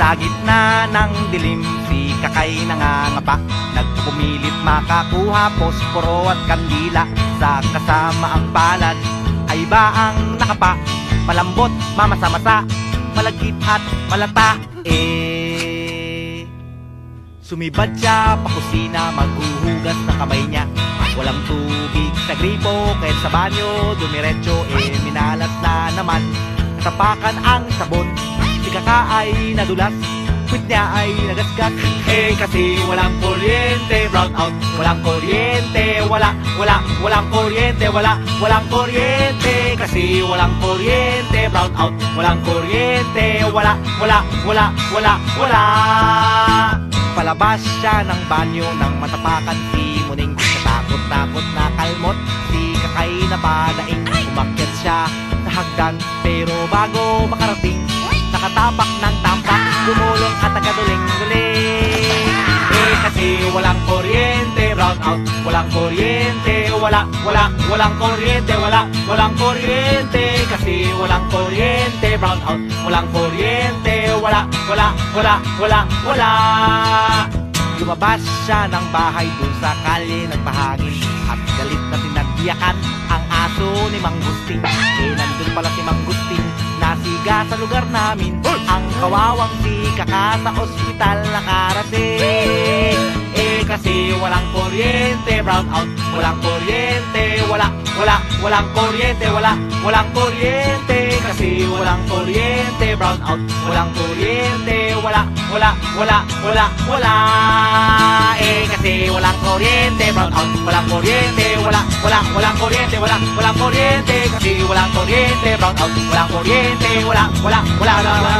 Sa gitna ng dilim, si kakay nangangapa. Nagpumilit makakuha posporo at kandila. Sa kasama ang palad, ay ba ang nakapa? Malambot, mamasa-masa, malagkit at malata. Eh, sumibad siya pa kusina Maghuhugas ng kamay niya. Walang tubig sa gripo Kahit sa banyo, dumiretso Eh, minalas na naman Natapakan ang sabon. Si kaka ay nadulas Quit niya ay nagasgas. Eh kasi walang kuryente Brown out. Walang kuryente Wala, wala, walang kuryente Wala, walang kuryente. Kasi walang kuryente Brown out. Walang kuryente Wala, wala, wala, wala, wala. Palabas siya ng banyo Nang matapakan si Muning. Katakot-takot na kalmot Si kakay na padaing Umakyat siya hagdan. Pero bago makarating Nakatapak ng tampak Gumulong at nagaduling-duling Eh kasi walang kuryente Brown out. Walang kuryente Wala, wala, walang kuryente Wala, walang kuryente. Kasi walang kuryente Brown out. Walang kuryente Wala, wala, wala, wala, wala. Lumabas siya ng bahay dun sa kalye nagpahangin At galit na aso ni Mangustin. Eh nandun pala si Mangustin. Nasiga sa lugar namin. Ang kawawang si kaka sa ospital nakarating. Eh kasi walang kuryente Brown out Walang kuryente Wala, wala, walang kuryente Wala, walang kuryente. Kasi walang kuryente Brown out Walang kuryente Wala, wala, wala, wala, wala. Eh kasi walang kuryente Brown out Walang kuryente Wala, wala, walang kuryente Wala, walang kuryente Kasi walang kuryente Brown out Walang kuryente Wala, wala, wala, wala, wala, wala